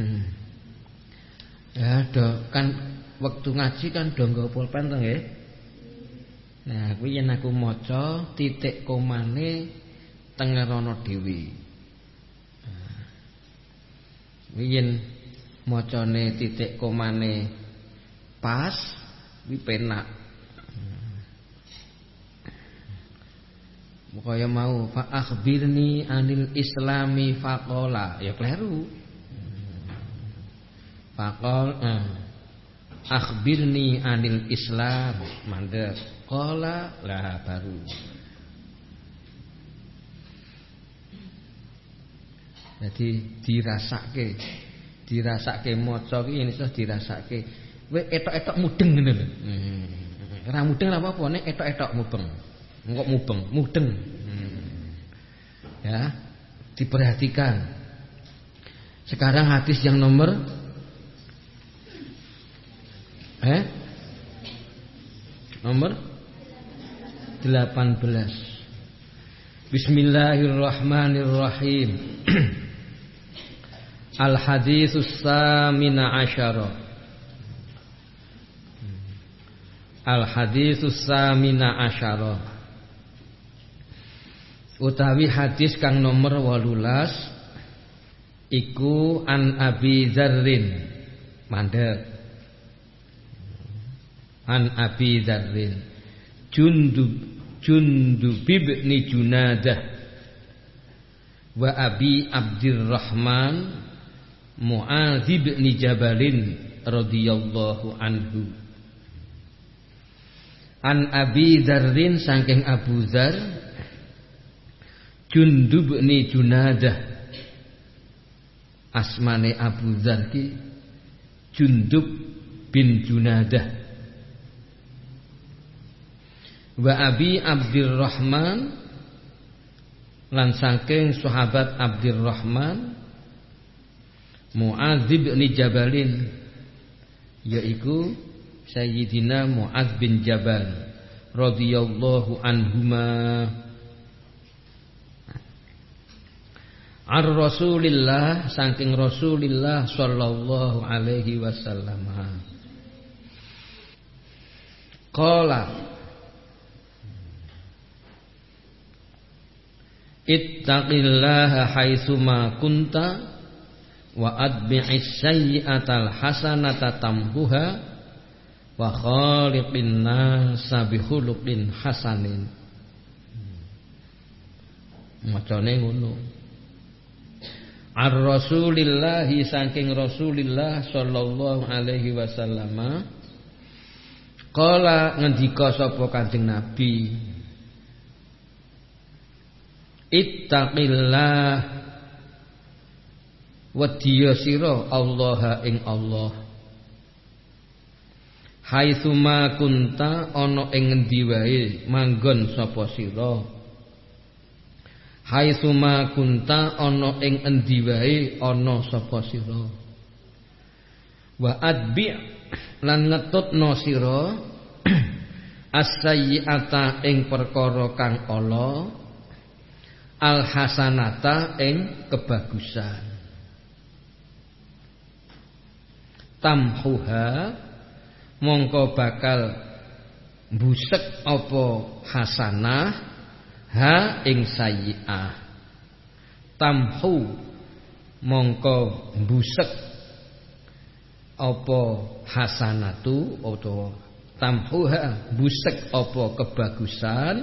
Hmm. Ya, do kan waktu ngaji kan do nggo pulpen to nggih. Nah, kuwi yen aku maca titik komane tengerono dhewe. Nah, kuwi yen macane titik komane pas kuwi penak. Kaya mau fa akhbirni anil islami faqala ya kleru. Faqal eh, akhbirni anil islam mandek qala lah baru. Jadi dirasake dirasake maca ini dirasake. Kowe etok-etok mudeng lho. Hmm. Ora mudeng apa-apa nek etok-etok mubeng. Engkok mubeng, mudeng. Hmm. Ya, diperhatikan. Sekarang hadis yang nomor eh nomor 18. Bismillahirrahmanirrahim. Al haditsus samina asyara. Al haditsus samina asyara. Utawi hadis kang nomor 18 iku an Abi Dzarrin. Mandek. An Abi Dzarrin. Jundub Jundub ibn Junadah. Wa Abi Abdurrahman Mu'adz bin Jabalin radhiyallahu anhu. An Abi Dzarrin saking Abu Dzar Jundub bin Junadah. Asmane Abu Dzar ki Jundub bin Junadah Wa Abi Abdurrahman lan saking sahabat Abdurrahman Mu'adz bin Jabalin yaitu Sayyidina Mu'adz bin Jabal radhiyallahu anhuma. Ar Rasulillah saking Rasulillah sallallahu alaihi wasallam. Qala Ittaqillaha haitsuma kunta wa adbi'is sayyi'atal hasanata tambuha wa khaliqin nasa bihuluqin hasanin. Macane ngono. Ar rasulillahi saking rasulillah sallallahu alaihi wasallam kala ngendika sapa kanjeng nabi ittaqillah. Wadiya sira Allah ing Allah. Haitsuma kunta ana ing ngendi wae? Manggon sapa sira? Haitsuma kunta ana ing endi wae? Ana sapa sira? Wa adbi lan ngetutno sira. As-sayyi'ata ing perkara kang ala al hasanata ing kebagusan. Tamhuha mongko bakal busek apa hasanah ha ing sayyi'ah tamhu mongko busek apa hasanatu utawa tamhuha busek apa kebagusan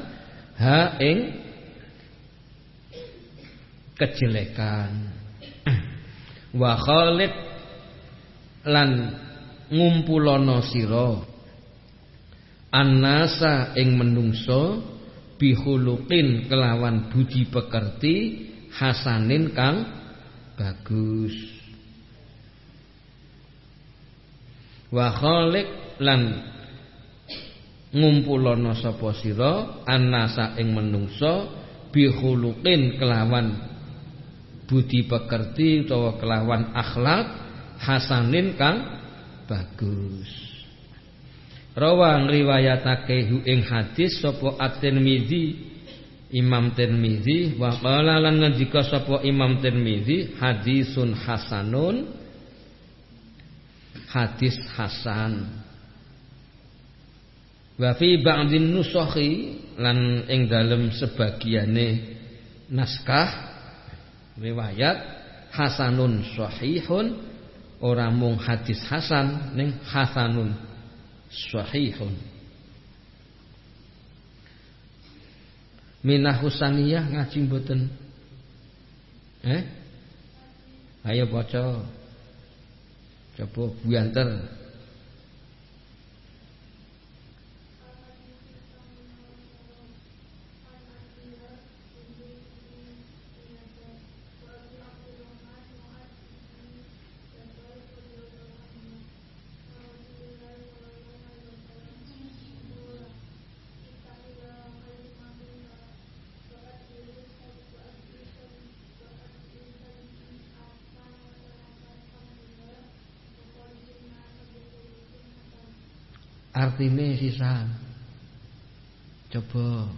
ha ing kejelekan. Wa khalid lan ngumpulono sira annasa ing menungso bihulukin kelawan budi pekerti hasanin kang bagus. Wa lan ngumpulono sapa sira annasa ing menungso bihulukin kelawan budi pekerti utawa kelawan akhlak hasanin kang bagus. Rawa ngriwayatake hu ing hadis sapa At-Tirmizi Imam Tirmizi wa qala lan ngendika sapa Imam Tirmizi hadisun hasanun hadis hasan wa fi ba'dhin nusakhi lan ing dalem sebagiane naskah riwayat hasanun sahihun. Ora mung hadis hasan ning hasanun sahihun. Minah husaniyah ngaji mboten? Eh? Ayo baca. Coba buanter artine sisan coba.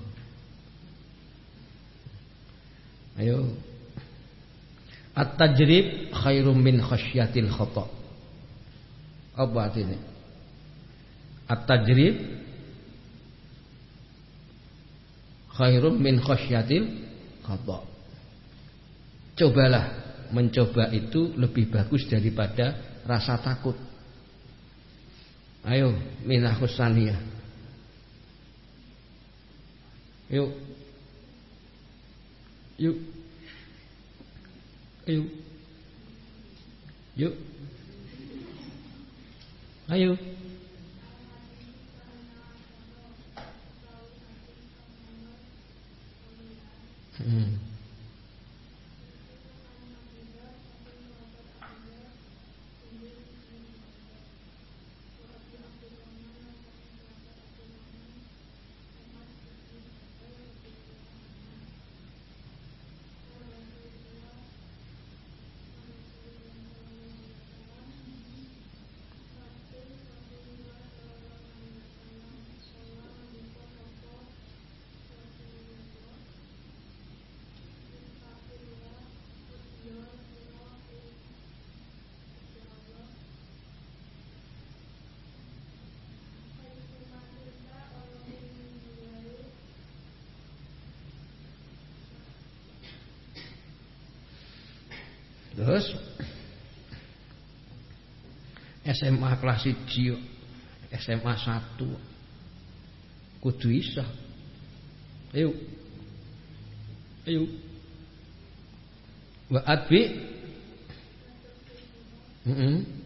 Ayo. At-tajrib khairum min khasyatil khata. Apa artinya? At-tajrib khairum min khasyatil khata. Cobalah mencoba itu lebih bagus daripada rasa takut Ayo minah husaniyah. Yuk. Yuk. Yuk. Yuk. Ayo. Hmm. Terus SMA kelas 1 SMA 1 kudu iso. Ayo. Ayo. Wa adbi Heeh.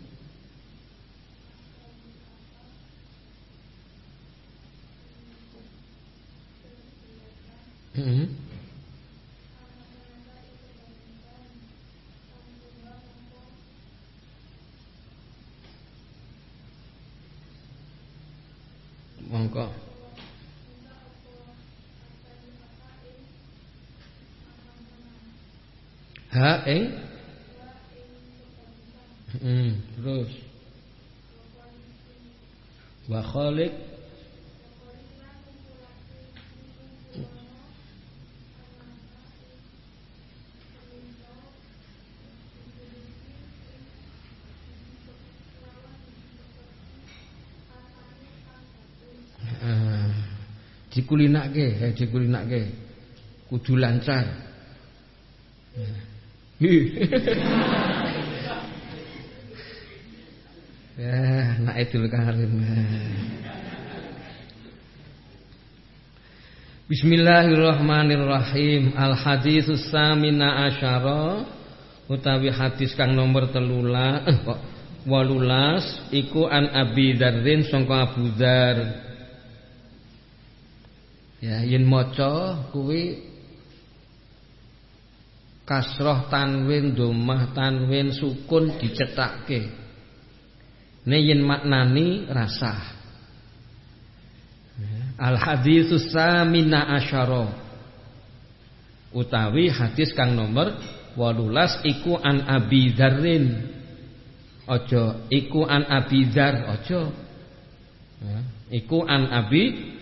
Mm -hmm. Monggo. Ha ing hmm, terus. Wa khaliq dikulinake, eh dikulinake. Kudu lancar. ya, nak Idul Karim. Bismillahirrahmanirrahim. Al haditsus samina asyara utawi hadis kang nomor telula eh, kok walulas iku an Abi Dzarrin sangka Abu Dzar Ya yen maca kuwi kasroh tanwin domah tanwin sukun dicetakke. Ne yen maknani rasah. Ya, Al haditsus samina asyara. Utawi hadis kang nomor 18 iku an Abi Dzarrin. Aja iku an Abi Dzar aja. Ya, iku an Abi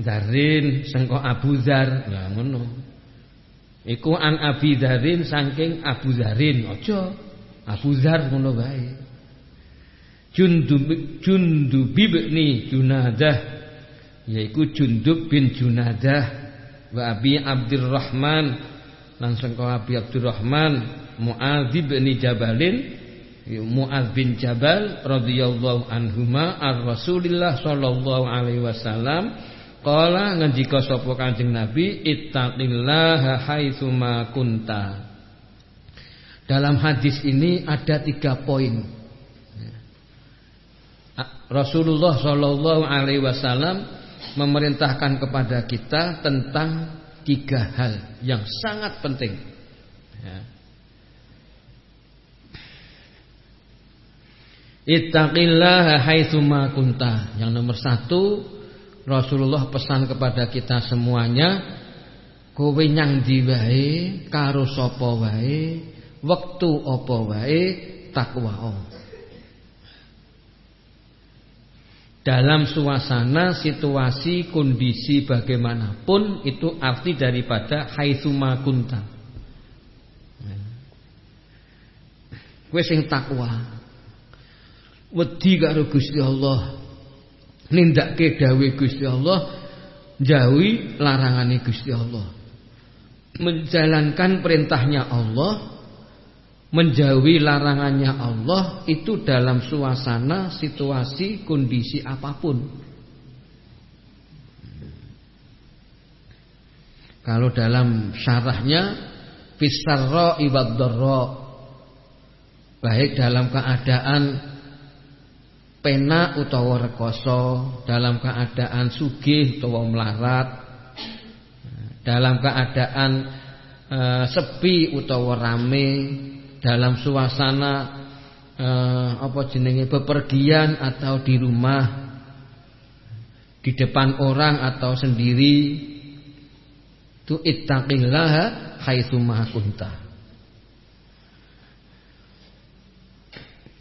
Zarin sengko Abu Zar. Ya ngono. Iku an Abi Zarin saking Abu Zarin. Aja. Abu Zar ngono bae Jundub Jundub bin Junadah. Yaiku Jundub bin Junadah wa Abi Abdurrahman langsung kau Abi Abdurrahman Muadz bin Jabalin. Muadz bin Jabal radhiyallahu anhuma ar Rasulillah sallallahu alaihi wasallam qala ngendika sapa Kanjeng Nabi ittaqillaha haitsu ma kunta dalam hadis ini ada tiga poin Rasulullah Shallallahu Alaihi Wasallam memerintahkan kepada kita tentang tiga hal yang sangat penting. Ya. Ittaqillaha haitsuma kunta. Yang nomor satu Rasulullah pesan kepada kita semuanya kowe nyang ndi karo sapa wae wektu apa wae takwa. Dalam suasana, situasi, kondisi bagaimanapun itu arti daripada haitsuma kunta. Kowe sing takwa. Wedi karo Gusti Allah. Nindakke dawuh Gusti Allah, jauhi larangane Gusti Allah. Menjalankan perintahnya Allah menjauhi larangannya Allah itu dalam suasana, situasi, kondisi apa pun. Kalau dalam syarahnya fisarra ibaddarra baik dalam keadaan pena utawa rekoso, dalam keadaan sugih utawa melarat, dalam keadaan e, sepi utawa rame, dalam suasana eh, apa jenenge bepergian atau di rumah di depan orang atau sendiri itu ittaqillaha haitsu ma kunta.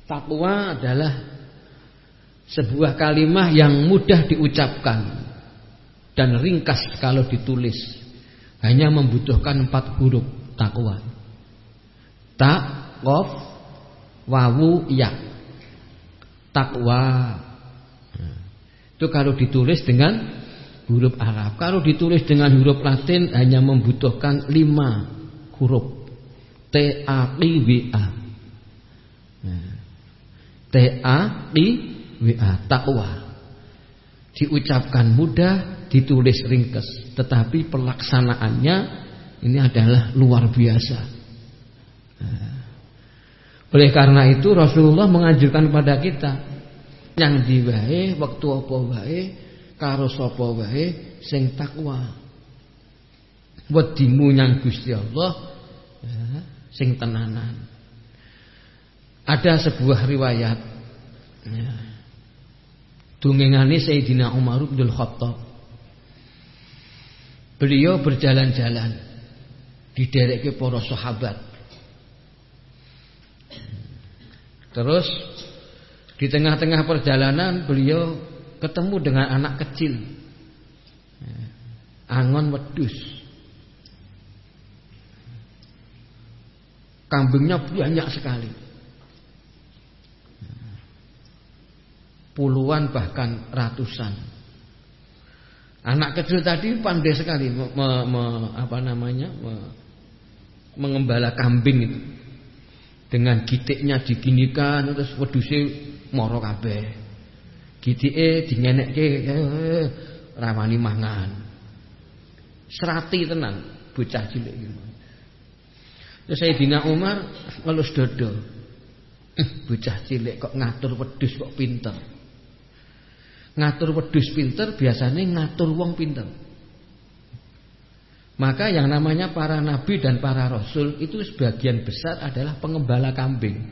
Takwa adalah sebuah kalimah yang mudah diucapkan dan ringkas kalau ditulis. Hanya membutuhkan empat huruf takwa. Tak, qaf, wawu, ya. Takwa. Itu kalau ditulis dengan huruf Arab. Kalau ditulis dengan huruf Latin hanya membutuhkan lima huruf. T A I W A. T A I W A. Takwa. Diucapkan mudah, ditulis ringkes, tetapi pelaksanaannya ini adalah luar biasa. Oleh karena itu Rasulullah menganjurkan kepada kita yang diwae waktu apa wae karo sapa wae sing takwa. Wedimu nyang Gusti Allah ya, sing tenanan. Ada sebuah riwayat ya, Dungengani Sayyidina Umar bin Khattab. Beliau berjalan-jalan di derek para sahabat Terus di tengah-tengah perjalanan beliau ketemu dengan anak kecil. Angon wedus. Kambingnya banyak sekali. Puluhan bahkan ratusan. Anak kecil tadi pandai sekali me, me, apa namanya me, mengembala kambing itu dengan gitiknya diginikan terus weduse moro kabeh. Gitike dingenekke eh, rawani mangan. Serati tenan bocah cilik iki. Terus Sayyidina Umar ngelus dodo. Eh, bocah cilik kok ngatur wedhus kok pinter. Ngatur wedhus pinter biasanya ngatur wong pinter. Maka yang namanya para nabi dan para rasul itu sebagian besar adalah pengembala kambing.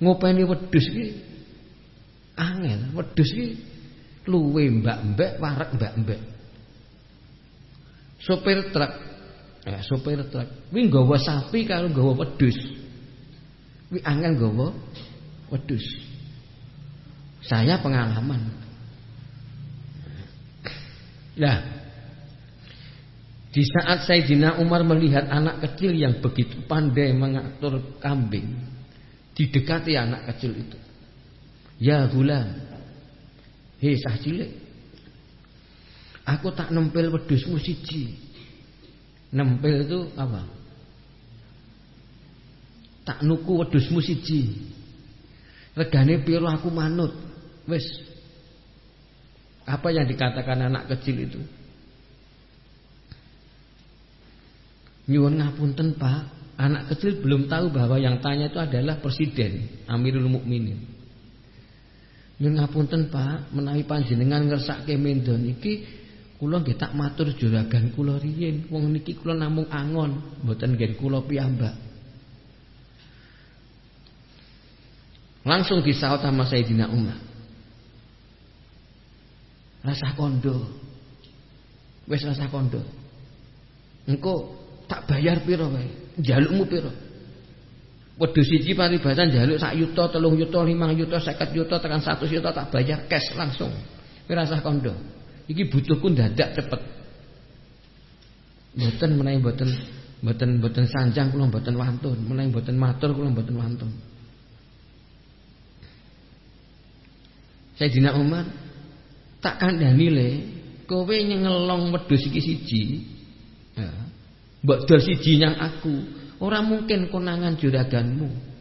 Ngopeni wedhus iki angel, wedhus iki luwe mbak-mbak warek mbak-mbak. Sopir truk, ya sopir truk, kuwi nggawa sapi karo nggawa wedhus. Kuwi angel nggawa wedhus. Saya pengalaman Nah, di saat Sayyidina Umar melihat anak kecil yang begitu pandai mengatur kambing, Didekati anak kecil itu. Ya gulam. Hei sah cilik. Aku tak nempel wedusmu siji. Nempel itu apa? Tak nuku wedusmu siji. Regane piro aku manut. Wis. Apa yang dikatakan anak kecil itu? Nyuwun ngapunten, Pak. Anak kecil belum tahu bahwa yang tanya itu adalah presiden, Amirul Mukminin. Nyuwun ngapunten, Pak, menawi panjenengan ngersake mendon iki kula nggih tak matur juragan kula riyin. Wong niki kula namung angon, mboten nggih kula piyambak. Langsung disaut sama Sayyidina Umar. Rasa kondo. Wes rasa kondo. Engko tak bayar piro wae? Jalukmu piro? Wedhus siji paribasan jaluk sak yuta, telung yuta, limang yuta, seket yuta, tekan satu yuta tak bayar cash langsung. Rasa kondo. Iki butuhku dadak cepet. Mboten menawi mboten mboten mboten sanjang kula mboten wantun, menawi mboten matur kula mboten wantun. Sayyidina Umar tak kandhani le. Kowe ngelong wedhus iki siji. Ya. Mbok dol siji nyang aku. Ora mungkin konangan juraganmu.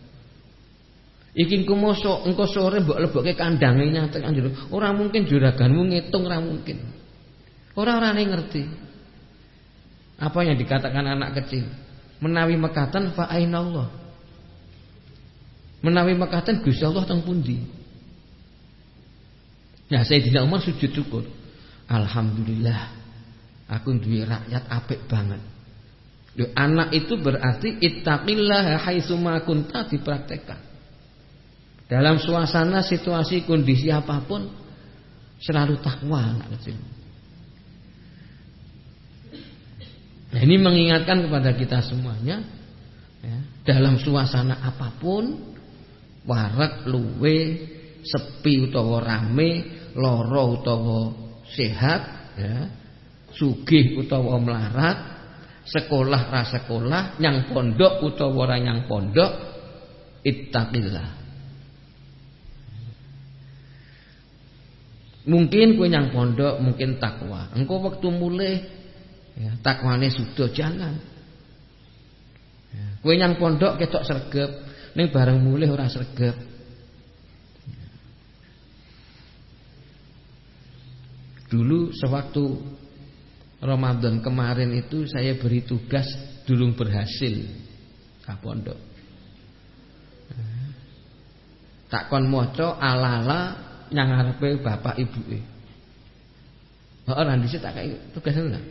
Iki engko mosok engko sore mbok lebokke kandange nyatek njero ora mungkin juraganmu ngitung ora mungkin. Ora ora ngerti. Apa yang dikatakan anak kecil? Menawi mekatan fa Allah? Menawi mekatan Gusti Allah teng pundi Ya Sayyidina Umar sujud syukur. Alhamdulillah. Aku duwe rakyat apik banget. Yo, anak itu berarti ittaqillah haitsu ma kunta dipraktekkan. Dalam suasana situasi kondisi apa pun selalu takwa anak kecil. Nah, ini mengingatkan kepada kita semuanya ya, dalam suasana apa pun warak luwe sepi utawa rame loro utawa sehat ya sugih utawa melarat sekolah ra sekolah nyang pondok utawa ora nyang pondok ittaqillah. Mungkin kowe nyang pondok mungkin takwa. Engko waktu mulai ya, takwane sudah jangan ya, kowe nyang pondok ketok sregep ning bareng mulai ora sregep Dulu sewaktu Ramadan kemarin itu saya beri tugas dulung berhasil kapondok. Tak kon moco ala-ala yang ngarepe bapak ibu e. Ora dhisik tak kaya tugas itu lah.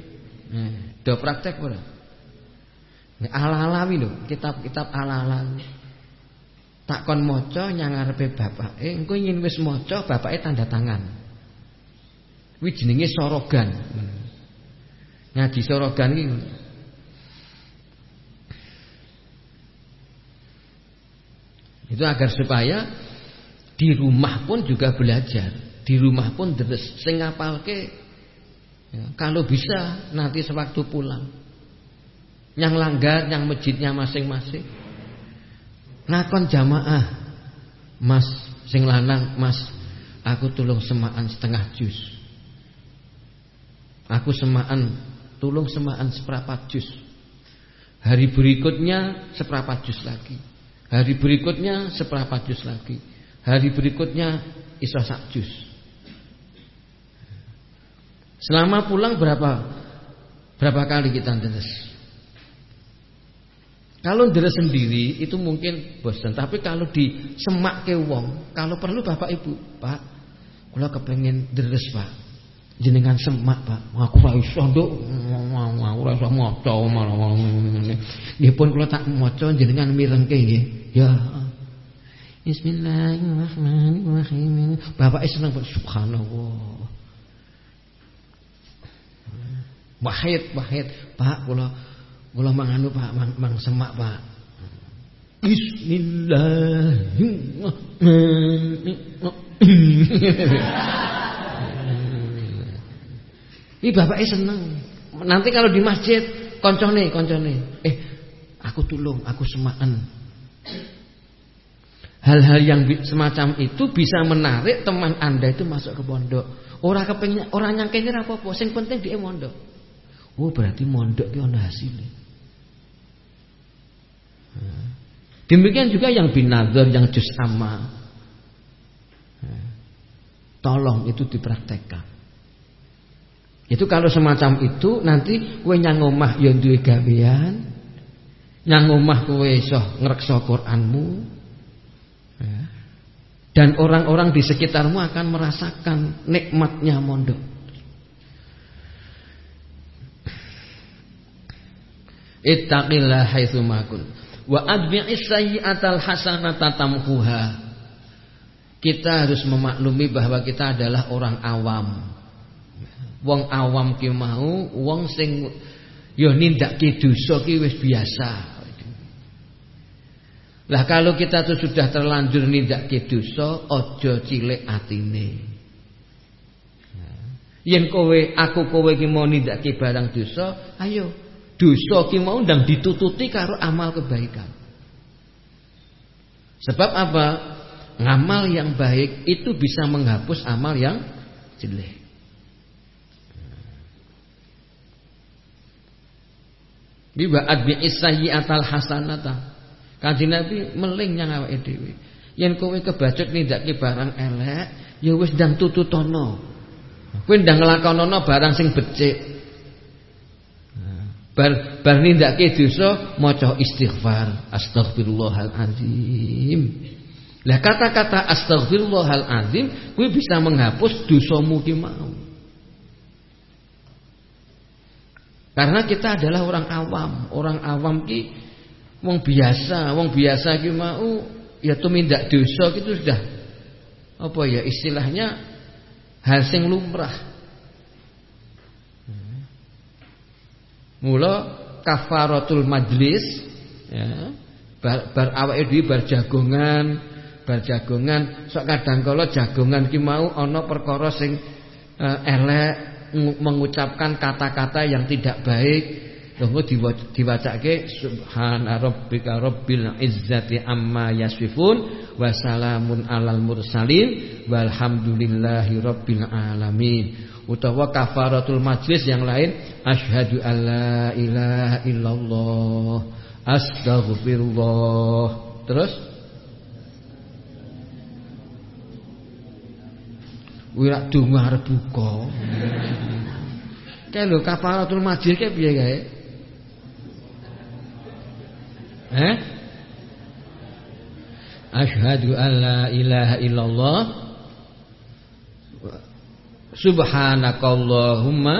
do praktek ora? Ala-ala wi lho, kitab-kitab ala-ala. Tak kon maca nyang ngarepe bapake, engko yen wis maca bapake tanda tangan. Kuwi sorogan. Ngaji sorogan iki Itu agar supaya di rumah pun juga belajar, di rumah pun deres. Sing ya, kalau bisa nanti sewaktu pulang. Yang langgar, yang masjidnya masing-masing. Ngakon jamaah. Mas sing lanang, Mas, aku tulung semaan setengah jus. Aku semaan, tolong semaan seperapat jus. Hari berikutnya seperapat jus lagi. Hari berikutnya seperapat jus lagi. Hari berikutnya iso sak jus. Selama pulang berapa berapa kali kita deres? Kalau deres sendiri itu mungkin bosan, tapi kalau di semak ke wong, kalau perlu bapak ibu, pak, kalau kepengen deres pak, jenengan semak Pak. Aku ora iso nduk. Aku ora iso maca. Nggih pun kula tak maca jenengan mirengke nggih. Ya. Bismillahirrahmanirrahim. Bapak seneng Pak subhanallah. Wahid, wahid. Pak kula kula manganu Pak, mang, mang semak Pak. Bismillahirrahmanirrahim. Ini bapaknya seneng. Nanti kalau di masjid koncone, koncone. Eh, aku tulung, aku semaan. Hal-hal yang semacam itu bisa menarik teman Anda itu masuk ke pondok. Orang kepengin orang nyangkene ra apa-apa, sing penting dia mondok. Oh, berarti mondok ki ana hasilnya. Demikian juga yang binazar, yang juz amma. Tolong itu dipraktekkan. Itu kalau semacam itu nanti kowe nyang omah ya duwe gawean. Nyang omah kowe iso ngreksa Qur'anmu. Dan orang-orang di sekitarmu akan merasakan nikmatnya mondok. Ittaqillah haitsu. Wa adbi'is sayyi'atal hasanata tamhuha. Kita harus memaklumi bahwa kita adalah orang awam. Wong awam ki mau wong sing ya nindakake dosa ki wis biasa. Lah kalau kita tuh sudah terlanjur nindak dosa, ojo cilik atine. Yen kowe aku kowe ki mau nindakake barang dosa, ayo dosa ki mau ndang ditututi karo amal kebaikan. Sebab apa? Ngamal yang baik itu bisa menghapus amal yang jelek. Bi ba'ad bi isayyi'atal hasanata. Kanjeng Nabi meling nyang awake dhewe. Yen kowe kebacut nindakake barang elek, ya wis ndang tututono. Kowe ndang nglakonana barang sing becik. Bar bar nindakake dosa maca istighfar, astagfirullahalazim. Lah kata-kata astagfirullahalazim kuwi bisa menghapus dosamu ki mau. Karena kita adalah orang awam, orang awam ki Wong biasa, wong biasa ki mau ya tumindak dosa gitu sudah apa ya istilahnya hal sing lumrah. Mula kafaratul majlis ya bar, bar awake dhewe bar jagongan, bar jagongan sok kadang kala jagongan ki mau ana perkara sing uh, elek mengucapkan kata-kata yang tidak baik Tunggu diwacake subhana rabbika rabbil izzati amma yasifun wa salamun alal mursalin walhamdulillahi rabbil alamin. Utawa kafaratul majlis yang lain asyhadu alla ilaha illallah astaghfirullah. Terus Wira donga arep buka. Kae lho kafaratul majlis kae piye kae? Eh? Asyhadu an la ilaha illallah Subhanakallahumma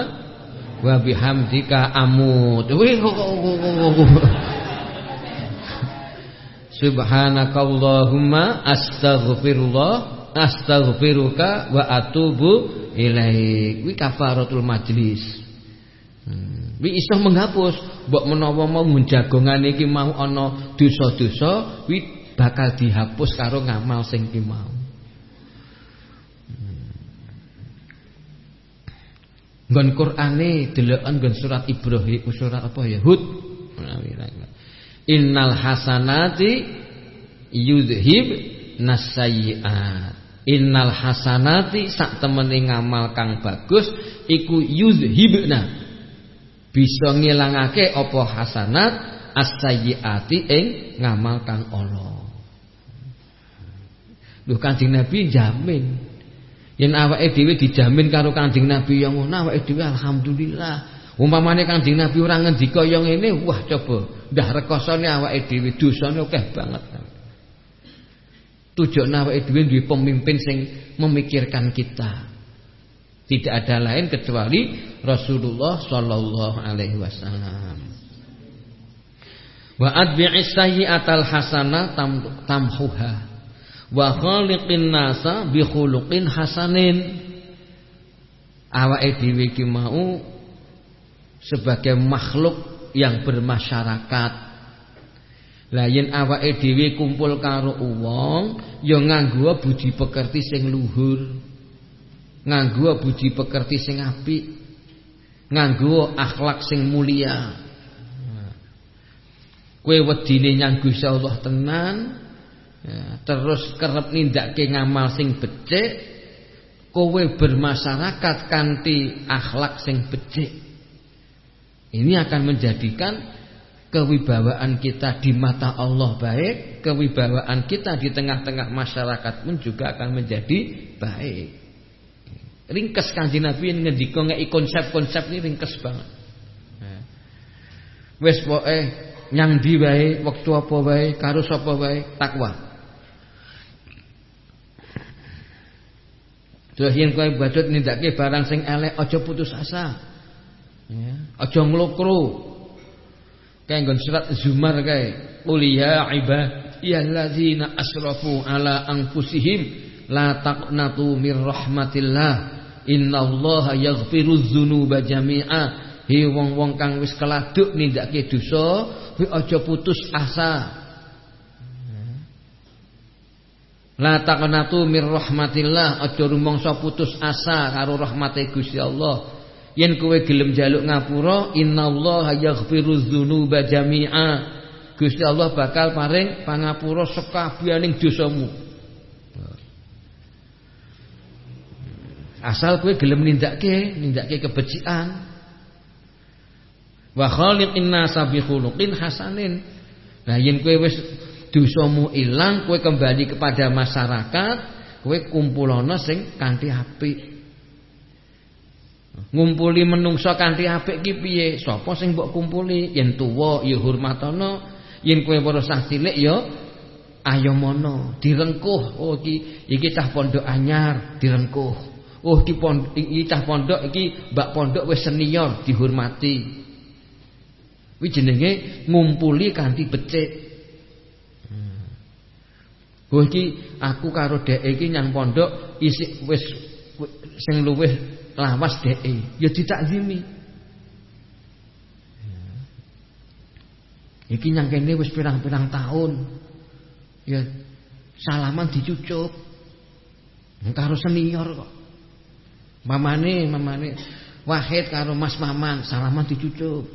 wa bihamdika amut. Subhanakallahumma astaghfirullah astaghfiruka wa atubu ilaik. Kuwi kafaratul majlis. Hmm. Iso menghapus, mbok menawa mau menjagongane iki mau ana dosa-dosa, wi bakal dihapus karo ngamal sing ki mau. Hmm. Nggon Qur'ane deloken nggon surat Ibrahim, surat apa ya? Hud. Innal hasanati yudhib nasayiat. Innal hasanati sak temene ngamal kang bagus iku yudhibna bisa ngilangake apa hasanat as-sayyiati ing ngamal kang ala. Lho Kanjeng Nabi jamin. Yen awake dhewe dijamin karo Kanjeng Nabi yang ngono awake dhewe alhamdulillah. Umpamane Kanjeng Nabi ora ngendika yang ngene, wah coba ndah rekosane awake dhewe dosane akeh banget. Tujuan awake dhewe duwe pemimpin sing memikirkan kita. Tidak ada lain kecuali Rasulullah sallallahu alaihi wasallam. Wa adbi'is sayyi'atal hasana tam, tamhuha. Wa khaliqin nasa bi khuluqin hasanin. Awake dhewe mau sebagai makhluk yang bermasyarakat. Lah yen awake dhewe kumpul karo wong ya nganggo budi pekerti sing luhur. Nganggo budi pekerti sing apik. Nganggo akhlak sing mulia. Kowe wedine nyang Gusti Allah tenan ya, terus kerep nindakake ngamal sing becik kowe bermasyarakat kanthi akhlak sing becik. Ini akan menjadikan kewibawaan kita di mata Allah baik, kewibawaan kita di tengah-tengah masyarakat pun juga akan menjadi baik. Ringkes kanji Nabi yang ngendika ngeki konsep-konsep ini ringkes banget. Wes pokoke nyang di waktu apa wae, karo sapa wae, takwa. Terus yen kowe badut nindakake barang sing elek aja putus asa. Ya, aja. Kayak surat Zumar kae. Qul ya ibadiyalladzina asrafu ala anfusihim la taqnatu mir rahmatillah. Innallaha yaghfiru dzunuba jami'a. He wong-wong kang wis keladuk nindakake dosa, kuwi aja putus asa. La taqnatu mir rahmatillah, aja rumangsa putus asa karo rahmate Gusti Allah. Yen kowe gelem jaluk ngapura, innallaha yaghfiru dzunuba jami'a. Gusti Allah bakal paring pangapura sekabiyaning dosamu. Asal kowe gelem nindakake, nindakake kebecikan. Wa khaliqin nasa bi khuluqin hasanin. Nah yen kowe wis dosamu ilang, kowe kembali kepada masyarakat, kowe kumpulono sing kanthi apik. Ngumpuli menungso kanthi apik ki piye? Sapa sing mbok kumpuli? Yen tuwa ya hormatana yen kowe para sah cilik ya ayomono direngkuh. Oh iki iki cah pondok anyar direngkuh. Oh iki pondok iki cah pondok iki mbak pondok wis senior dihormati. Kuwi jenenge ngumpuli kanthi becik. Hmm. oh iki aku karo dhek iki nyang pondok isik wis sing luwih lawas dheke ya ditakzimi. Iki nyang kene wis pirang-pirang tahun. Ya salaman dicucup. Karo senior kok. Mamane, mamane Wahid karo Mas Maman salaman dicucup.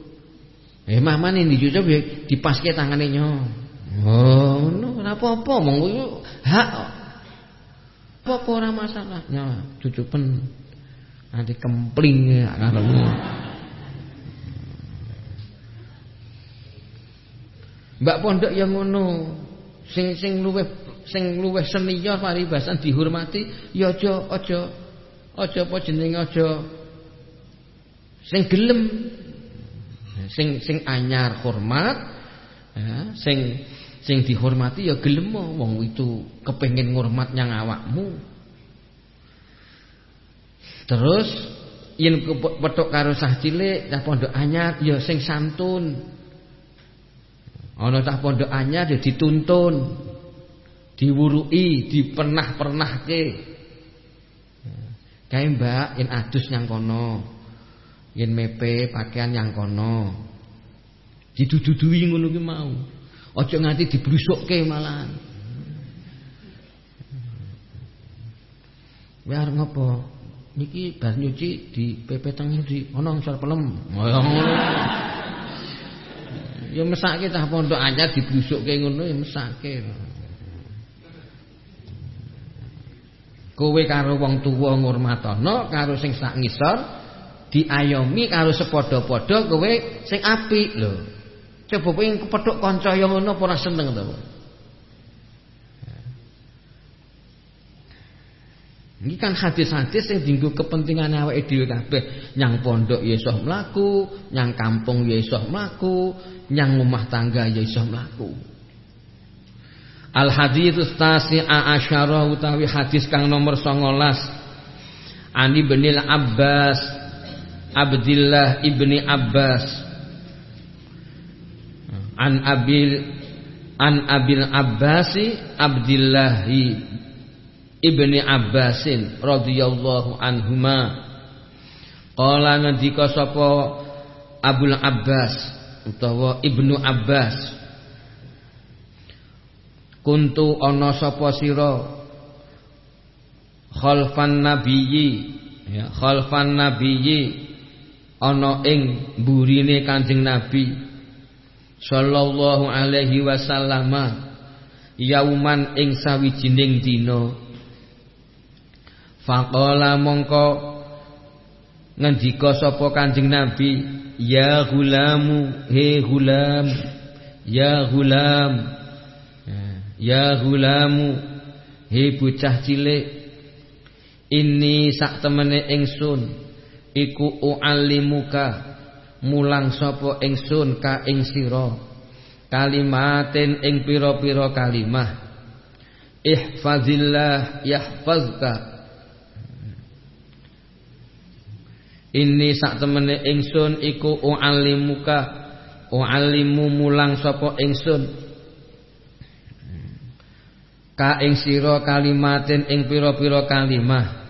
Eh mamane dicucup ya dipaske tangane nyo. Oh, no, ora apa-apa mong hak. Apa ora masalah. Ya, cucupen nanti kempling ya Mbak pondok yang ngono. Sing sing luweh sing luweh senior paribasan dihormati ya aja aja aja apa jenenge aja sing gelem. Sing sing anyar hormat ya, sing sing dihormati ya gelem wong itu kepengin ngurmat nyang awakmu Terus yen petuk karo sah cilik cah pondok anyar ya sing santun. Ana cah pondok anyar ya dituntun. Diwuruki, dipernah-pernahke. Kae Mbak yen adus nyang kono. Yen mepe pakaian yang kono. Didududui ngono ki mau. Aja nganti diblusukke malahan. Biar ngopo? Niki bar nyuci di PP teng di ana ngisor pelem. Ya mesake cah pondok anyar diblusukke ngono ya mesake. Kowe karo wong tuwa ngurmatana karo sing sak ngisor diayomi karo sepadha-padha kowe sing apik lho. Coba kowe kepethuk kanca ya ngono apa ora seneng to? Ini kan hadis-hadis yang dinggo kepentingan awake dhewe kabeh. Nyang pondok ya iso mlaku, nyang kampung ya iso mlaku, nyang rumah tangga ya iso mlaku. Al hadits tasi'a asyara utawi hadis kang nomor 19. Ani benil Abbas Abdillah ibni Abbas An Abil An Abil Abbasi Abdillahi Ibni Abbasin radhiyallahu anhuma. Qala ngendika sapa Abul Abbas utawa Ibnu Abbas. Kuntu ana sapa sira? Khalfan nabiyyi ya khalfan nabiyyi ana ing burine Kanjeng Nabi sallallahu alaihi wasallam yauman ing sawijining dina faqala mongko ngendika sapa Kanjeng Nabi ya gulamu he gulam ya gulam ya gulamu he bocah cilik ini sak temene ingsun iku uallimuka mulang sapa ingsun ka ing sira kalimatin ing pira-pira kalimah ihfazillah yahfazka ini sak temene ingsun iku uallimuka. Uallimu mulang sapa ingsun? Ka ing sira kalimatin ing pira-pira kalimah.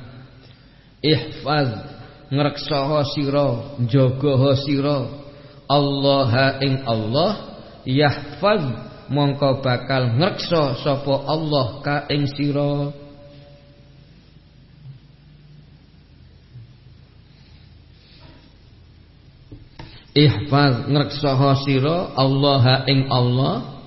Ihfaz ngreksaha sira njagaha sira. Allah ing Allah yahfaz mongko bakal ngreksa sapa Allah ka ing sira ihfaz ngreksaha sira Allah ing Allah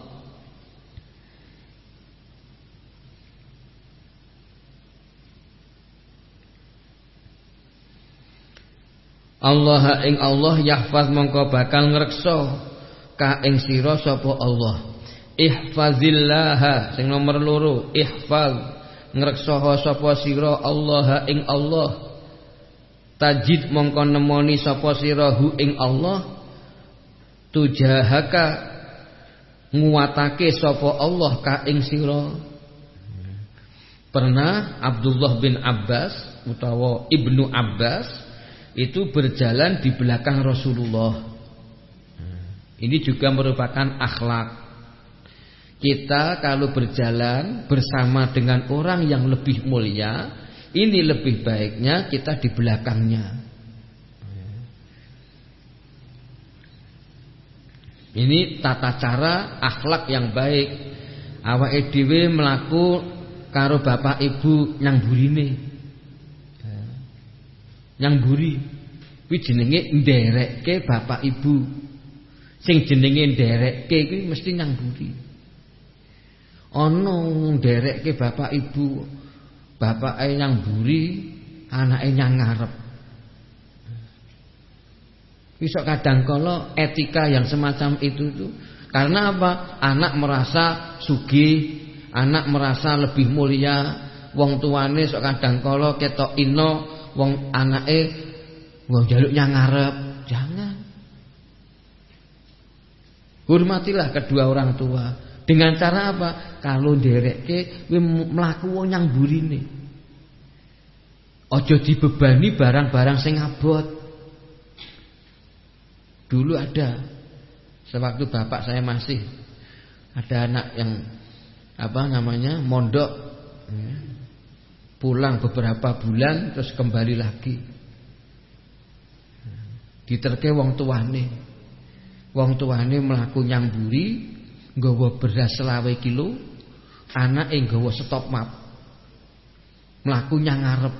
Allah ing Allah yahfaz mongko bakal ngrekso ka ing sira sapa Allah. Ihfazillah sing nomor loro ihfaz ngrekso sapa sira Allah ing Allah. Tajid mongko nemoni sapa sira hu ing Allah. Tujahaka nguatake sapa Allah ka ing sira. Pernah Abdullah bin Abbas utawa Ibnu Abbas itu berjalan di belakang Rasulullah. Ini juga merupakan akhlak. Kita kalau berjalan bersama dengan orang yang lebih mulia, ini lebih baiknya kita di belakangnya. Ini tata cara akhlak yang baik. Awak dhewe melaku karo bapak ibu yang burine yang buri kuwi jenenge nderekke bapak ibu. Sing jenenge nderekke kuwi mesti nyang buri ana nderekke bapak ibu bapake nyang buri anake nyang ngarep Bisa kadang kala etika yang semacam itu tuh karena apa? Anak merasa sugi, anak merasa lebih mulia, wong tuane sok kadang kala ketok ino wong anake wong jaluk nyang ngarep, jangan. Hormatilah kedua orang tua. Dengan cara apa? Kalau nderekke kowe mlaku wong nyang burine. Aja dibebani barang-barang sing abot. Dulu ada sewaktu bapak saya masih ada anak yang apa namanya mondok ya pulang beberapa bulan terus kembali lagi diterke wong tuane wong tuane mlaku nyamburi nggawa beras selawe kilo anake nggawa stop map mlaku nyang ngarep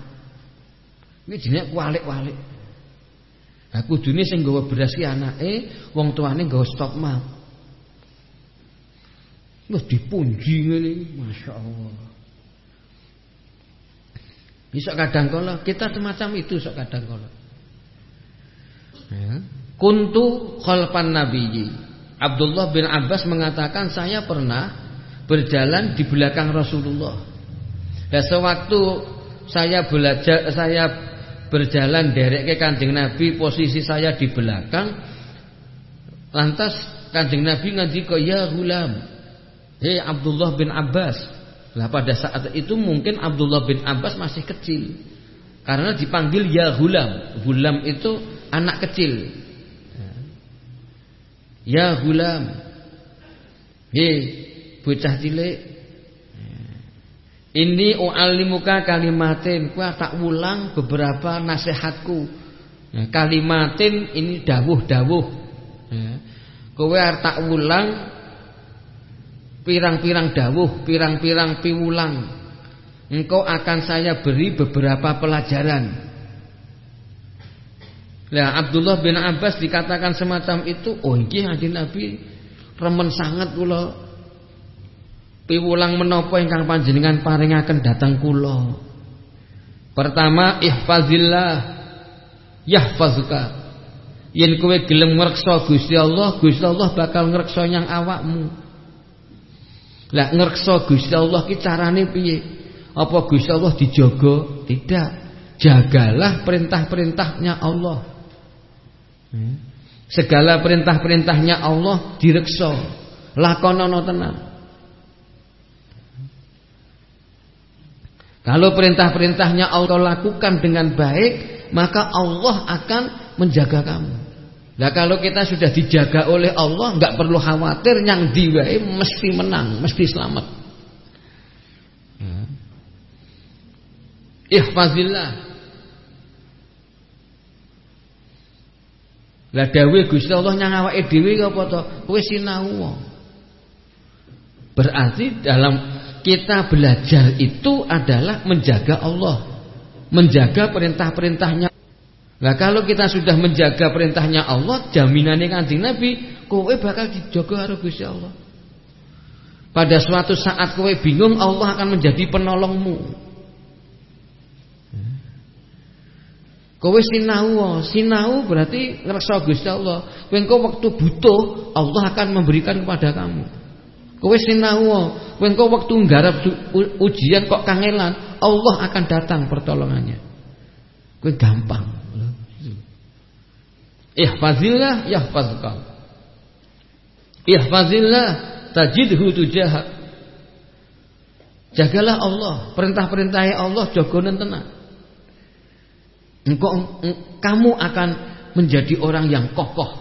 iki jenenge kualik-walik ha kudune sing nggawa beras ki anake wong tuane nggawa stop map wis dipunji ngene masyaallah bisa kadang kala kita semacam itu sok kadang kala. Ya. Kuntu khalfan nabiyyi. Abdullah bin Abbas mengatakan saya pernah berjalan di belakang Rasulullah. Dan sewaktu saya belajar saya berjalan derek ke Kanjeng Nabi, posisi saya di belakang. Lantas Kanjeng Nabi ngandika, "Ya gulam." Hei Abdullah bin Abbas, Nah pada saat itu mungkin Abdullah bin Abbas masih kecil Karena dipanggil ya hulam Hulam itu anak kecil Ya hulam Hei bocah cilik. Ini u'alimuka kalimatin. Kuah tak ulang beberapa nasihatku. Kalimatin ini dawuh-dawuh. Kowe tak ulang pirang-pirang dawuh, pirang-pirang piwulang. Engkau akan saya beri beberapa pelajaran. Nah, Abdullah bin Abbas dikatakan semacam itu, oh iki Nabi remen sangat kula piwulang menapa ingkang panjenengan paringaken dhateng kula. Pertama ihfazillah yahfazuka. Yen kowe gelem ngreksa Gusti Allah, Gusti Allah bakal ngreksa nyang awakmu. Lah ngreksa Gusti Allah ki carane piye? Apa Gusti Allah dijaga? Tidak. Jagalah perintah-perintahnya Allah. Hmm. Segala perintah-perintahnya Allah direksa. Lakonono tenan. Kalau perintah-perintahnya Allah lakukan dengan baik, maka Allah akan menjaga kamu. Nah kalau kita sudah dijaga oleh Allah, nggak perlu khawatir yang diwai mesti menang, mesti selamat. Ya. Ihfazillah. Lah dawuh Gusti Allah nyang awake dhewe apa to? Kowe sinau. Berarti dalam kita belajar itu adalah menjaga Allah, menjaga perintah-perintahnya. Nah kalau kita sudah menjaga perintahnya Allah, jaminannya kanjeng Nabi, kowe bakal dijaga karo Gusti Allah. Pada suatu saat kowe bingung, Allah akan menjadi penolongmu. Kowe sinau, sinau berarti ngerasa Gusti Allah. Kowe waktu butuh, Allah akan memberikan kepada kamu. Kowe sinau, kowe engko wektu nggarap ujian kok kangelan, Allah akan datang pertolongannya. Kowe gampang. Ihfazillah yahfazka. Ihfazillah tajidhu tujahak. Jagalah Allah, perintah-perintahnya Allah jagoan tenang. Engkau kamu akan menjadi orang yang kokoh.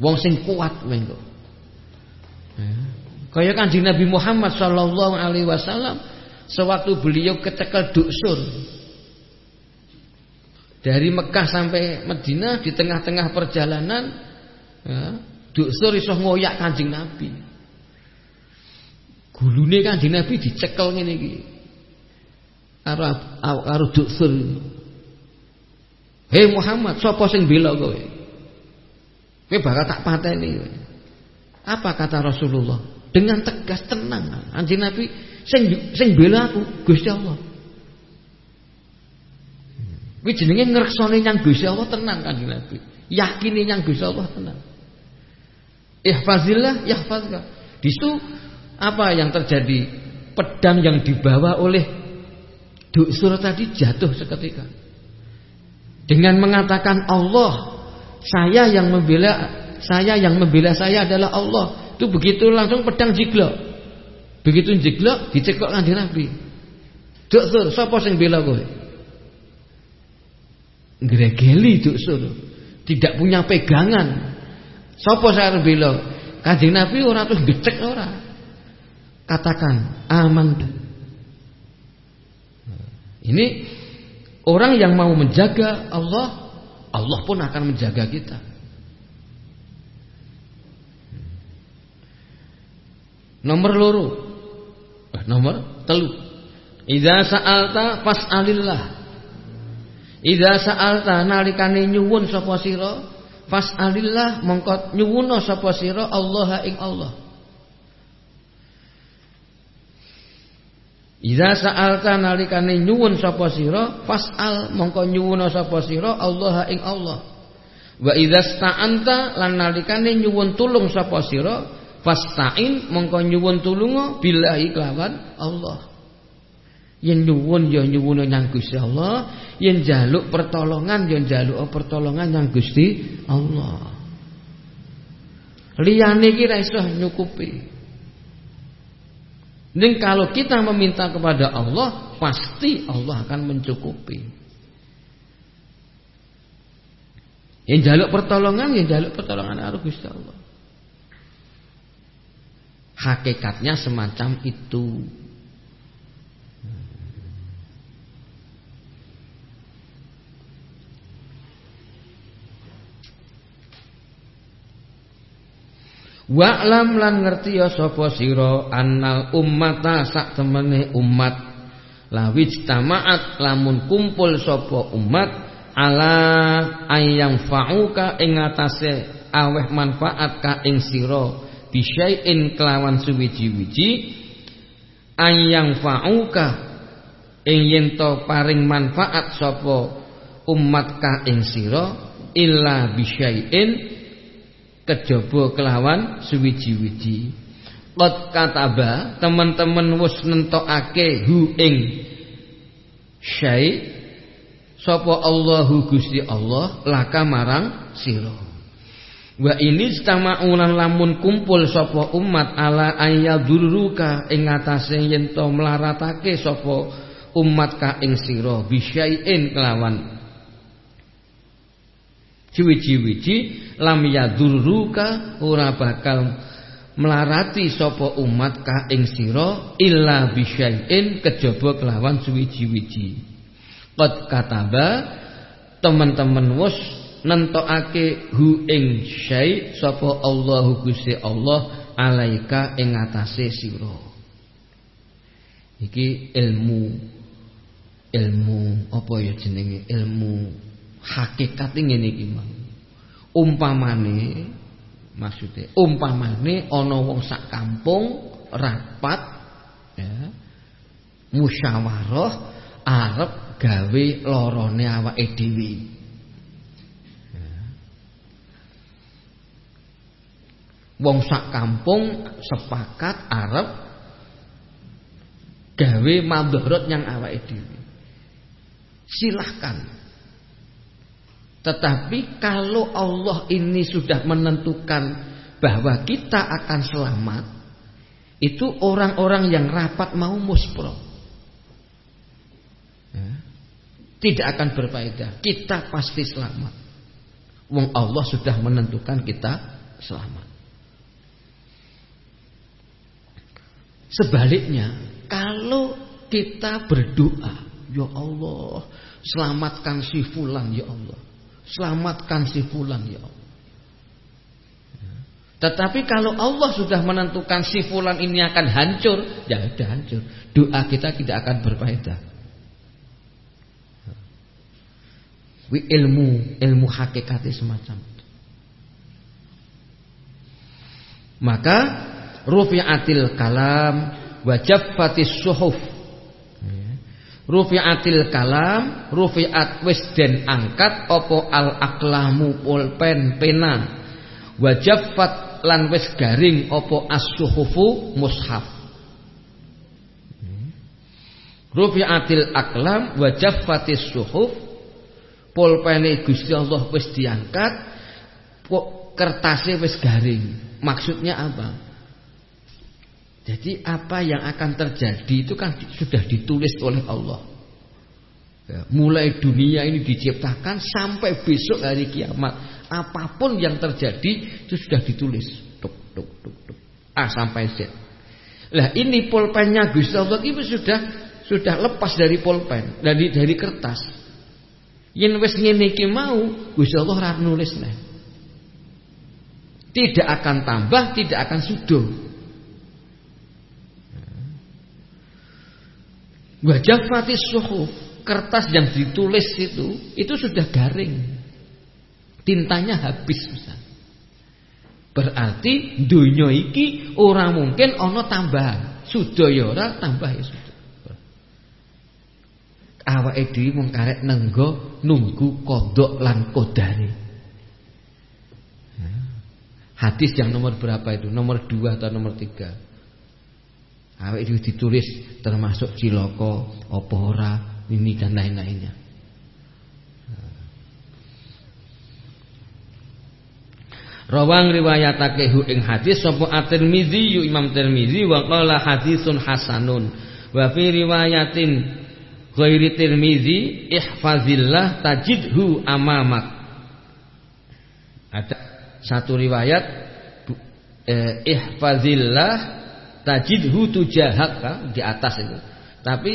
Wong sing kuat engko. Kaya kanjeng Nabi Muhammad sallallahu alaihi wasallam sewaktu beliau kecekel duksur dari Mekah sampai Madinah di tengah-tengah perjalanan ya, duksur iso ngoyak kanjeng Nabi. Gulune kanjeng Nabi dicekel ngene iki. Karo karo duksur. Hei Muhammad, sapa sing bela kowe? Kowe bakal tak pateni kowe. Apa kata Rasulullah? Dengan tegas tenang. Anjing Nabi sing sing bela aku Gusti Allah. Kuwi jenenge ngreksone nyang Gusti Allah tenang Kanjeng Nabi. Yakini nyang Gusti Allah tenang. Ihfazillah yahfazka. Di situ apa yang terjadi? Pedang yang dibawa oleh Duksur tadi jatuh seketika. Dengan mengatakan Allah, saya yang membela saya yang membela saya adalah Allah. Itu begitu langsung pedang jiglok. Begitu jiglok dicekok kanjeng Nabi. Duk sur, sapa sing bela kowe? Gregeli duk sur. Tidak punya pegangan. Sapa saya bela? Kanjeng Nabi ora terus gecek ora. Katakan aman. Ini orang yang mau menjaga Allah, Allah pun akan menjaga kita. Nomor loro. Eh, nomor telu. Idza sa'alta fas'alillah. Idza sa'alta nalikane nyuwun sapa sira, fas'alillah mongko nyuwuna sapa sira Allah ing Allah. Idza sa'alta nalikane nyuwun sapa sira, fas'al mongko nyuwuna sapa sira Allah ing Allah. Wa idza sta'anta lan nalikane nyuwun tulung sapa sira, Fasta'in mongko nyuwun tulunga billahi kelawan Allah. Yen nyuwun ya nyuwun nang Gusti Allah, yen jaluk pertolongan ya njaluk pertolongan nang Gusti Allah. Liyane iki ra iso nyukupi. Dan kalau kita meminta kepada Allah, pasti Allah akan mencukupi. Yang jaluk pertolongan, yang jaluk pertolongan harus Gusti Allah. Hakikatnya semacam itu. Wa'lam lan ngerti ya sapa sira annal ummata sak temene umat. Lawij tamaat lamun kumpul sapa umat ala ayang fa'uka ing atase aweh manfaat ka ing sira bisyai'in kelawan suwiji-wiji. Ayang fa'uka ing yen to paring manfaat sapa umat ka ing sira illa bisyai'in kejaba kelawan suwiji-wiji. Qad kataba teman-teman wis nentokake hu ing syai sapa Allahu Gusti Allah laka marang sira? Wa ini istama'unan lamun kumpul sapa umat ala ayyadurruka ing atase yen to mlaratake sapa umat ka ing sira bisyai'in kelawan ciwi-ciwi lam yadurruka ora bakal melarati sapa umat ka ing sira illa bisyai'in kejaba kelawan suwiji-wiji qad kataba teman-teman wis nentokake hu ing syai sapa Allahu Gusti Allah alaika ing atase sira. Iki ilmu ilmu apa ya jenenge? Ilmu hakikat ngene iki umpamane maksudnya umpamane ana wong sak kampung rapat ya musyawarah arep gawe lorone awake dhewe Wong sak kampung sepakat Arab gawe madharat yang awake dhewe. Silahkan. Tetapi kalau Allah ini sudah menentukan bahwa kita akan selamat, itu orang-orang yang rapat mau muspro. Ya. Tidak akan berfaedah. Kita pasti selamat. Wong Allah sudah menentukan kita selamat. Sebaliknya, kalau kita berdoa, ya Allah, selamatkan si fulan ya Allah. Selamatkan si fulan ya Allah. Tetapi kalau Allah sudah menentukan si fulan ini akan hancur, ya sudah hancur. Doa kita tidak akan berfaedah. Wi ilmu, ilmu hakikatnya semacam itu. Maka rufi'atil kalam wajab fatis suhuf rufi'atil kalam rufi'at wis den angkat opo al aklamu pulpen pena wajab fat lan wis garing opo as-suhufu mushaf. Rufi'atil aklam wajab fatis suhuf pulpene Gusti Allah wis diangkat kertasnya wis garing. Maksudnya apa jadi apa yang akan terjadi itu kan sudah ditulis oleh Allah. Ya, mulai dunia ini diciptakan sampai besok hari kiamat, apa pun yang terjadi itu sudah ditulis. Tuk tuk tuk tuk. A sampai Z. Lah ini pulpennya Gusti Allah itu sudah sudah lepas dari pulpen, dari dari kertas. Yen wis ngene iki mau Gusti Allah ora nulis. Tidak akan tambah, tidak akan suduh. Wajah fatis suhuf Kertas yang ditulis itu Itu sudah garing Tintanya habis Ustaz. Berarti dunia iki Orang mungkin ono tambah Sudah ya ora tambah ya sudah Awake dhewe mung karek nenggo nunggu kodok lan kodari. Hadis yang nomor berapa itu? Nomor dua atau nomor tiga? Awak itu ditulis termasuk ciloko, opora, ini dan lain-lainnya. Rawang riwayatake hu ing hadis sapa At-Tirmizi yu Imam Tirmizi wa qala hadisun hasanun. Wa fi riwayatin ghairi Tirmizi ihfazillah tajidhu amamak. Ada satu riwayat eh, ihfazillah tajidhu tujahaka di atas itu. Tapi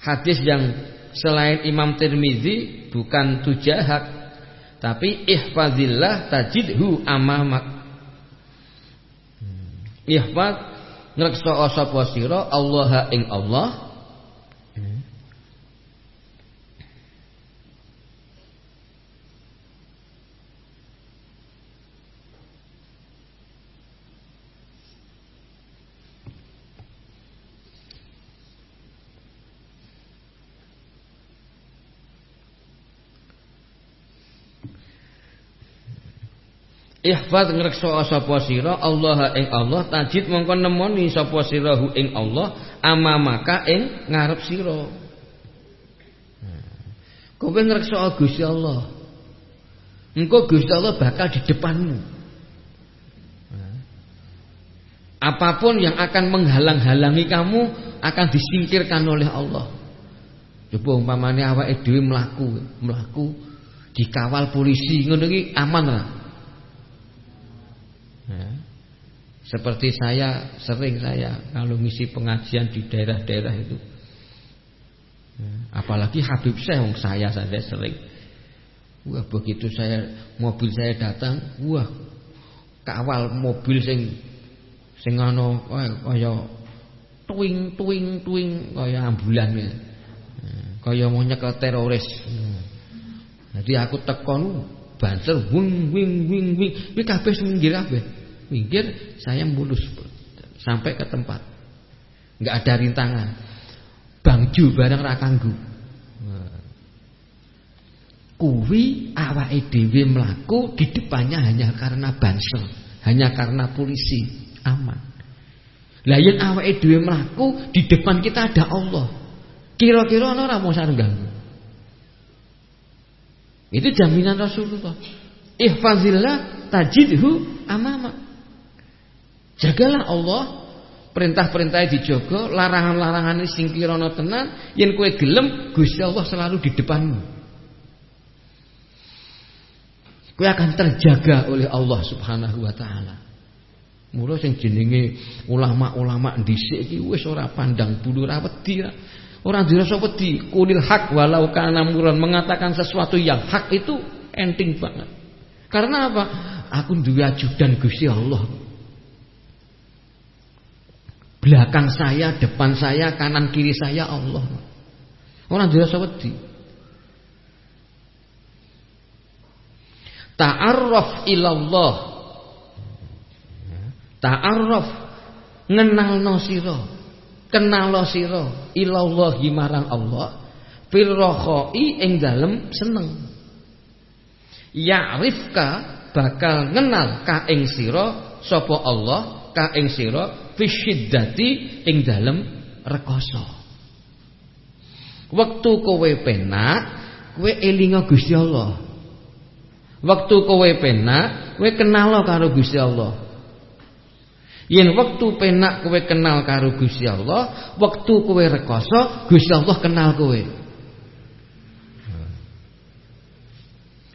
hadis yang selain Imam Tirmizi bukan tujahak tapi ihfazillah tajidhu amamak. Hmm. Ihfaz ngrekso sapa sira Allah ing Allah Ihfaz ngrekso sapa sira Allah ing Allah tajid mongko nemoni sapa sira ing Allah amamaka ing ngarep sira. Kowe ngrekso Gusti Allah. Engko Gusti Allah bakal di depanmu. Apa pun yang akan menghalang-halangi kamu akan disingkirkan oleh Allah. Coba umpamane awake dhewe mlaku, mlaku dikawal polisi ngono iki aman lah. Ya. Seperti saya sering saya kalau ngisi pengajian di daerah-daerah itu. Ya. Apalagi Habib saya saya saja sering. Wah begitu saya mobil saya datang, wah kawal mobil sing sing ana kaya tuing tuing tuing kaya ambulan ya. Kaya mau nyekel teroris. Jadi aku tekon banser wing wing wing wing, iki kabeh minggir kabeh minggir saya mulus sampai ke tempat. Nggak ada rintangan. Bangju bareng rakanggu kuwi awake dhewe mlaku di depannya hanya karena bansel hanya karena polisi aman. Lah yen awake dhewe mlaku di depan kita ada Allah. Kira-kira ana ora mau ganggu? Itu jaminan Rasulullah. Ihfazillah tajidhu amama Jagalah Allah perintah-perintahnya dijogo, larangan-larangan sing kirana tenan, yen kowe gelem Gusti Allah selalu di depanmu. Kowe akan terjaga oleh Allah Subhanahu wa taala. Mula sing jenenge ulama-ulama dhisik iki wis ora pandang bulu ora wedi. Ora dirasa wedi, kulil hak walau kana muran mengatakan sesuatu yang hak itu enting banget. Karena apa? Aku duwe ajudan Gusti Allah. Belakang saya, depan saya, kanan kiri saya Allah. Orang dirasa wedi. Ta'arraf ilallah. Ta'arraf ngenalno sira. Kenalo sira ilallah marang Allah. Fil rakhai ing dalem seneng. Ya'rifka bakal ngenal ka ing sira sapa Allah ka ing sira fisyiddati ing dalem rekoso. Waktu kowe penak, kowe elinga Gusti Allah. Waktu kowe penak, kowe kenal karo Gusti Allah. Yen waktu penak kowe kenal karo Gusti Allah, waktu kowe rekoso, Gusti Allah kenal kowe.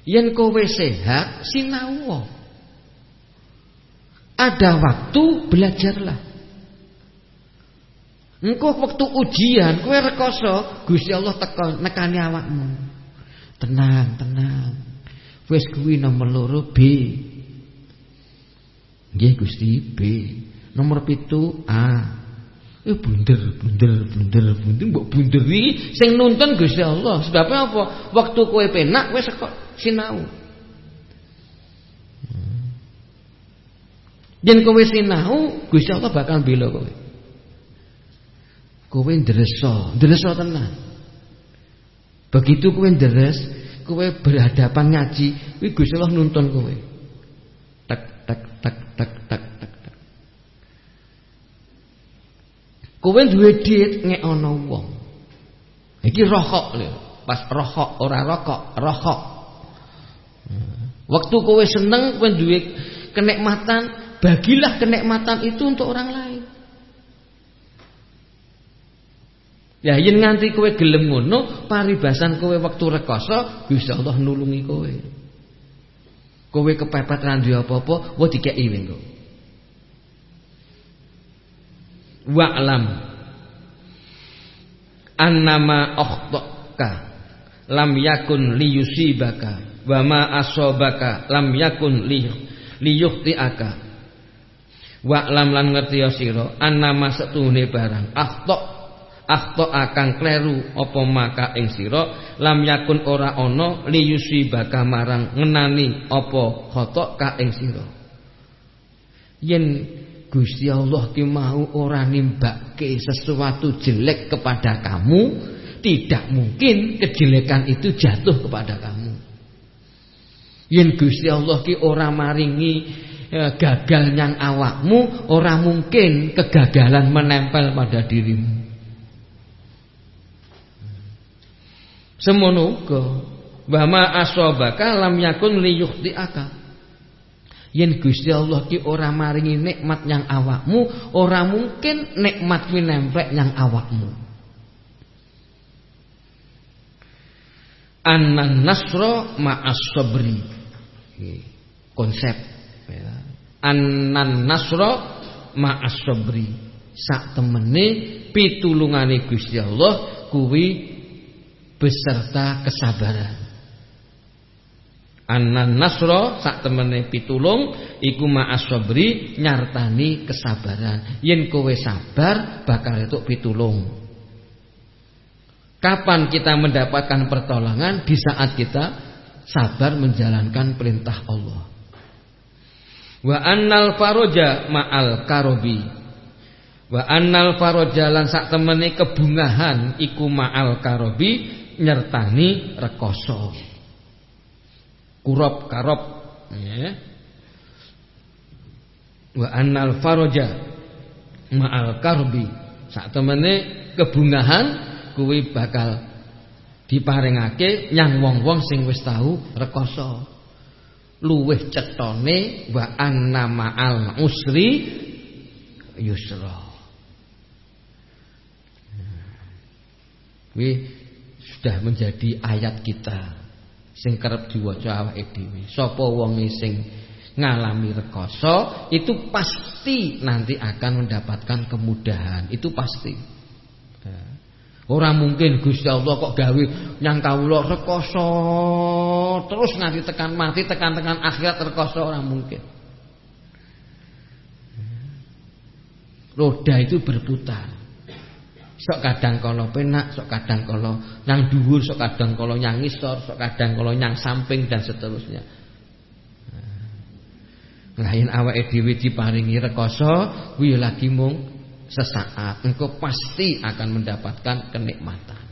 Yen kowe sehat, sinau. Ada waktu belajarlah. Engko waktu ujian kowe rekoso, Gusti Allah teko nekani awakmu. Tenang, tenang. Wis kuwi nomor loro B. Nggih Gusti B. Nomor pitu A. Eh bunder, bunder, bunder, bunder, mbok bunderi sing nuntun Gusti Allah. Sebabnya apa? Waktu kowe penak wis sinau. Yen kowe sinau, Gusti Allah bakal bela kowe. Kowe ndreso, ndreso tenan. Begitu kowe ndres, kowe berhadapan ngaji, kuwi Gusti Allah nuntun kowe. Tak tak tak tak tak tak tak. Kowe duwe dhiit ngek ana wong. Iki rokok lho, pas rokok ora rokok, rokok. Waktu kowe seneng kowe duwe kenikmatan, bagilah kenikmatan itu untuk orang lain. Ya yen nganti kowe gelem ngono, paribasan kowe wektu rekoso, Gusti Allah nulungi kowe. Kowe kepepet ra duwe apa-apa, wa dikeki engko. Wa'lam annama akhtaka lam yakun liyusibaka wa ma asabaka lam yakun li liyukhtiaka. Wa'lam lan ngerti sira annama setune barang akhtak akhta akan kleru apa maka ing sira? Lam yakun ora ana liyusi baka marang ngenani apa khata ka ing sira. Yen Gusti Allah ki mau ora nimbake sesuatu jelek kepada kamu tidak mungkin kejelekan itu jatuh kepada kamu. Yen Gusti Allah ki ora maringi ya, gagal nyang awakmu, ora mungkin kegagalan menempel pada dirimu. Semono uga wa ma asabaka lam yakun liyukhti'aka. Yen Gusti Allah ki ora maringi nikmat nyang awakmu, ora mungkin nikmat kuwi nyang awakmu. Anan nasro ma'as sabri. Konsep ya. Anan nasro ma'as sabri. Sak temene pitulungane Gusti Allah kuwi beserta kesabaran. Anan nasro sak temene pitulung iku ma'as sabri nyartani kesabaran. Yen kowe sabar bakal itu pitulung. Kapan kita mendapatkan pertolongan? Di saat kita sabar menjalankan perintah Allah. Wa annal faroja ma'al karobi. Wa annal faroja lan sak temene kebungahan iku ma'al karobi nyertani rekoso. Kurop karop ya. Wa annal faroja ma'al karobi. Sak temene kebungahan kuwi bakal diparingake nyang wong-wong sing wis tahu rekoso. Luwih cetone wa anna ma'al usri yusra. Kuwi sudah menjadi ayat kita sing kerep diwaca awake dhewe. Sapa wong sing ngalami rekoso itu pasti nanti akan mendapatkan kemudahan. Itu pasti. Orang mungkin Gusti Allah kok gawe nyang kawula rekoso terus nganti tekan mati tekan-tekan akhirat rekoso orang mungkin. Roda itu berputar. Sok kadang kalau penak, sok kadang kalau nyang dhuwur, sok kadang kalau nyang ngisor, sok kadang kalau nyang samping dan seterusnya. Lain awake dhewe diparingi rekoso kuwi lagi mung sesaat engkau pasti akan mendapatkan kenikmatan.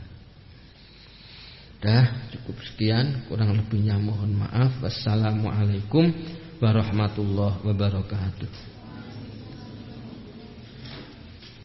Dah cukup sekian kurang lebihnya mohon maaf. Wassalamualaikum warahmatullahi wabarakatuh.